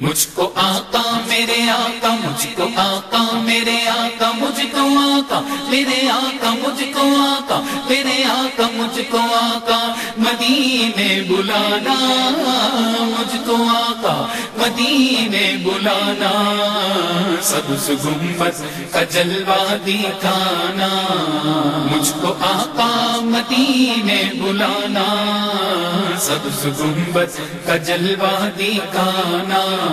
مجھ کو آقا، میرے آقا مجھ کو آقا، میرے آقا مجھ کو آقا، میرے آقا مجھ کو آقا، میرے آقا مجھ کو آقا، مدینے بلانا مجھ کو آقا، مدینے بلانا سبز گنبد کا جلوہ دکھانا مجھ کو آقا، مدینے بلانا سبز گنبد کا جلوہ دکھانا۔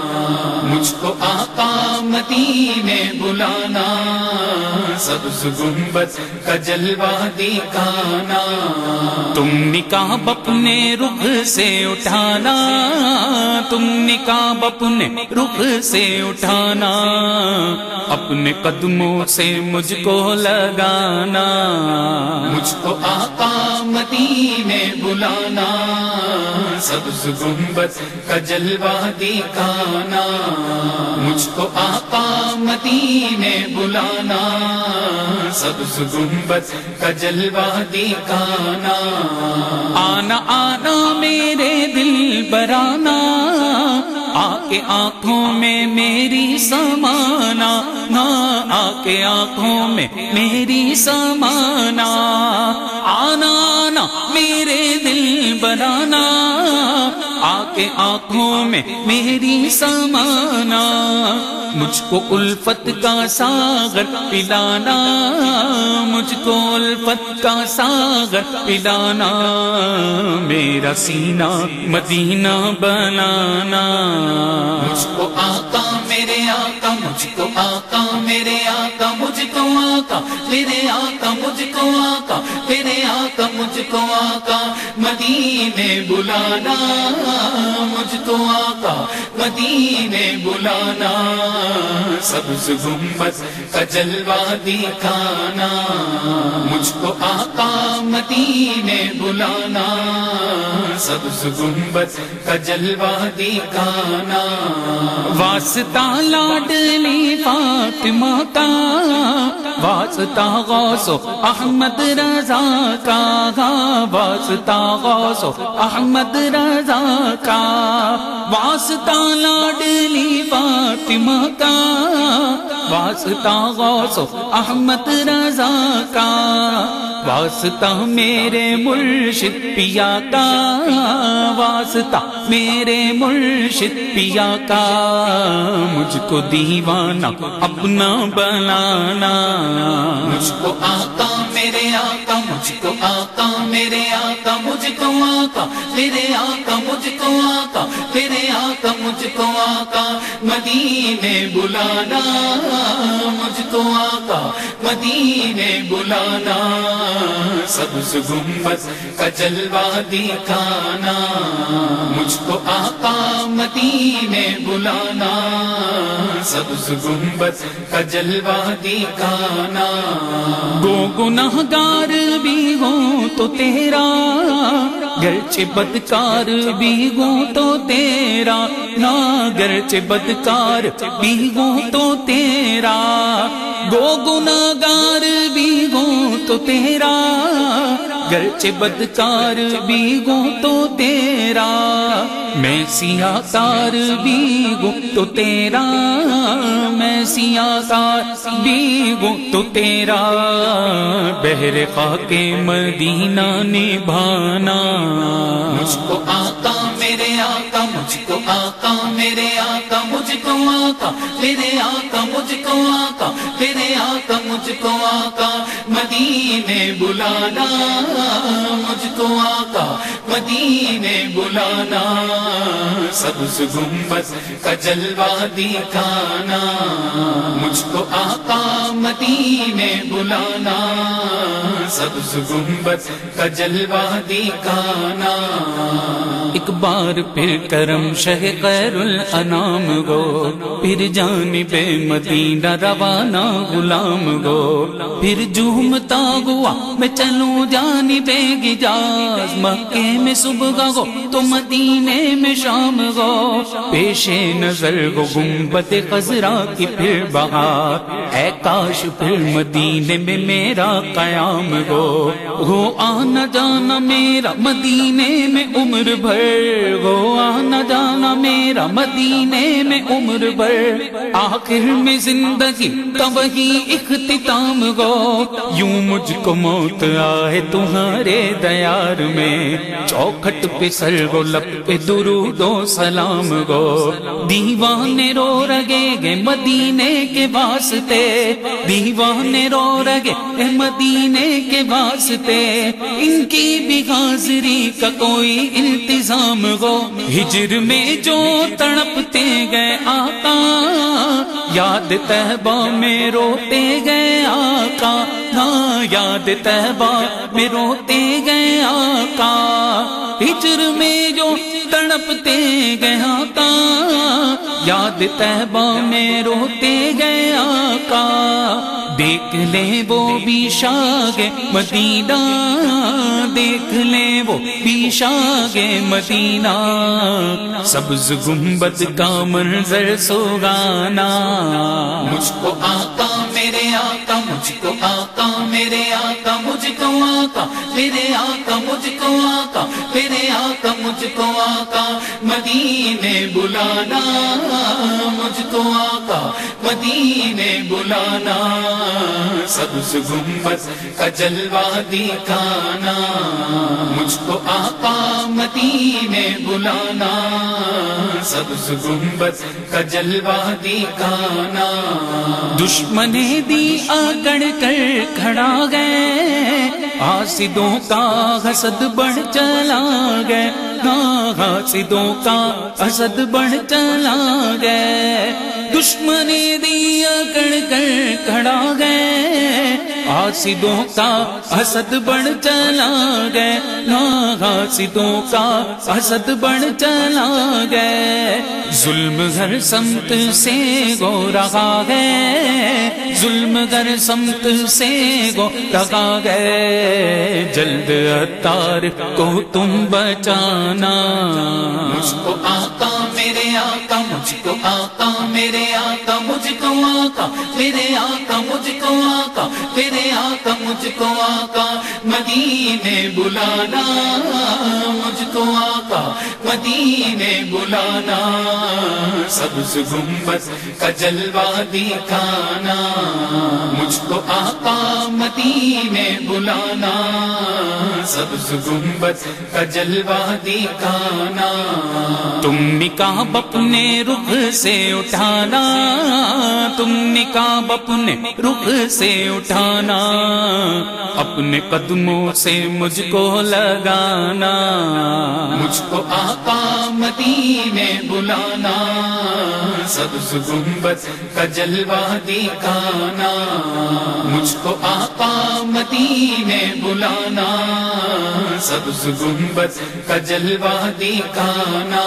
مجھ کو آقا مدینے بلانا سبز گنبد کا جلوہ دکھانا۔ تم نکاب اپنے رخ سے اٹھانا، تم نکاب اپنے رخ سے اٹھانا۔ اپنے قدموں سے مجھ کو لگانا۔ مجھ کو آقا مدینے بلانا سبز گنبد کا جلوہ دکھانا۔ مجھ کو آقا مدینے بلانا سبز گنبد کا جلوہ دکھانا۔ آنا آنا میرے دل برانا آ کے آنکھوں میں میری سمانا نہ آ کے آنکھوں میں میری سمانا آنا آنا میرے دل برانا۔ آ کے آنکھوں میں میری سمانا مجھ کو الفت کا ساگر پلانا، مجھ کو الفت کا ساگر پلانا، میرا سینہ مدینہ بنانا۔ مجھ کو آقا مجھ کو آقا، میرے آقا، مجھ کو آقا، میرے آقا، مجھ کو آقا، میرے آقا، مجھ کو آقا، مدینے بلانا، مجھ کو آقا، مدینے بلانا۔ سبز گنبد کا جلوہ دکھانا مجھ کو آقا مدینے بلانا۔ سبز گنبد کا جلوہ دکھانا واسطہ لاڈلی فاطمہ کا، واسطہ غوث و احمد رضا کا ہاں، واسطہ غوث و احمد رضا کا۔ واسطہ لاڈلی فاطمہ کا، واسطہ غوث و احمد رضا کا۔ واسطہ میرے مرشد پیا کا، واسطہ میرے مرشد پیا کا، مجھ کو دیوانہ اپنا بنانا۔ مجھ کو آقا میرے آقا کو آقا، میرے آقا، مجھ کو آقا، میرے آقا، مجھ کو آقا، میرے آقا، مجھ کو آقا، مدینے بلانا، مجھ کو آقا، مدینے بلانا، سبز گنبد کا جلوہ دکھانا مجھ کو آقا مدینے بلانا سبز گنبد کا جلوہ دکھانا۔ گو گناہ گار بھی ہو تو تیرا، گرچہ بدکار بھی ہو تو تیرا۔ نہ گرچہ بدکار بھی ہو تو تیرا۔ گو گناہ گار بھی ہو تو تیرا۔ گرچہ بدکار بھی گوں تو تیرا، میں سیاہ تار بھی گوں تو تیرا، میں سیاہ تار بھی گوں تو تیرا۔ بہر خاک مدینہ نبھانا مجھ کو آقا میرے آقا مجھ کو آقا، میرے آقا مجھ کو آقا، میرے آقا مجھ کو آقا، میرے آقا مجھ کو آقا، مدینے بلانا مجھ کو آقا، مدینے بلانا سبز گنبد کا جلوہ دکھانا۔ مجھ کو آقا، مدینے بلانا سبز گنبد کا جلوہ دکھانا۔ ایک بار پھر کرم شہ خیر الانام گو، پھر جانب مدینہ روانہ غلام گو۔ پھر جھومتا گوا میں چلوں جانب گجا نماز مکے میں صبح گو، تو مدینے میں شام گو۔ پیش نظر گو گنبت خزرا کی پھر بہار اے کاش پھر مدینے میں میرا قیام گو۔ گو آنا جانا میرا مدینے میں عمر بھر گو۔ آنا جانا میرا مدینے میں عمر بھر آخر میں زندگی کا وہی اختتام گو۔ یوں مجھ کو موت آئے تمہارے دیار میں۔ چوکھٹ پہ سر گو لپ پہ درود و سلام گو۔ دیوانے رو رگے گے مدینے کے واسطے۔ دیوانے رو رگے اے مدینے کے واسطے۔ ان کی بھی حاضری کا کوئی انتظام گو۔ ہجر میں جو تڑپتے گئے آقا، یاد تہبہ میں روتے گئے آقا۔ ہاں یاد تہبہ میں روتے گئے آقا۔ ہجر میں جو تڑپتے گئے آقا یاد تہبہ میں روتے گئے آقا۔ دیکھ لے وہ بھی شاگ مدینہ۔ دیکھ لے وہ بھی شاگ مدینہ۔ سبز گنبد کا منظر سوگانا۔ مجھ کو آقا میرے آقا، مجھ کو آقا میرے آقا۔ کو آقا میرے آقا مجھ کو آقا میرے آقا مجھ کو آقا مدینے بلانا مجھ کو آقا مدینے بلانا سبز گنبد کا جلوہ دکھانا۔ مجھ کو آقا مدینے بلانا سبز گنبد کا جلوہ دکھانا۔ دشمن دی آگڑ کر کھڑا گئے آسدوں کا حسد بڑھ چلا گئے۔ حاسدوں کا حسد بڑھ چلا گئے۔ دشمن دی آگڑ کر کھڑا گئے۔ آسدوں کا حسد بڑھ چلا گئے۔ حاسدوں کا حسد بڑھ چلا گئے۔ ظلم گھر سمت سے گو رہا ہے ظلم گھر سمت سے گو رہا گئے۔ جلد اتار کو تم بچانا۔ مجھ کو آقا میرے آقا، مجھ کو آقا میرے آقا مجھ کو آقا، میرے آقا مجھ کو آقا، میرے آقا مجھ کو آقا، مدینے بلانا مجھ کو آقا، مدینے بلانا، سبز گنبد کا جلوہ دکھانا، مجھ کو آقا مدینے بلانا، سبز گنبد کا جلوہ دکھانا۔ تم نکاب اپنے رخ سے اٹھانا، تم نکاب اپنے رخ سے اٹھانا، اپنے قدموں سے مجھ کو لگانا، مجھ کو آقا مدینے بلانا، سبز گنبد کا جلوہ دکھانا، مجھ کو آقا مدینے بلانا، سبز گنبد کا جلوہ دکھانا۔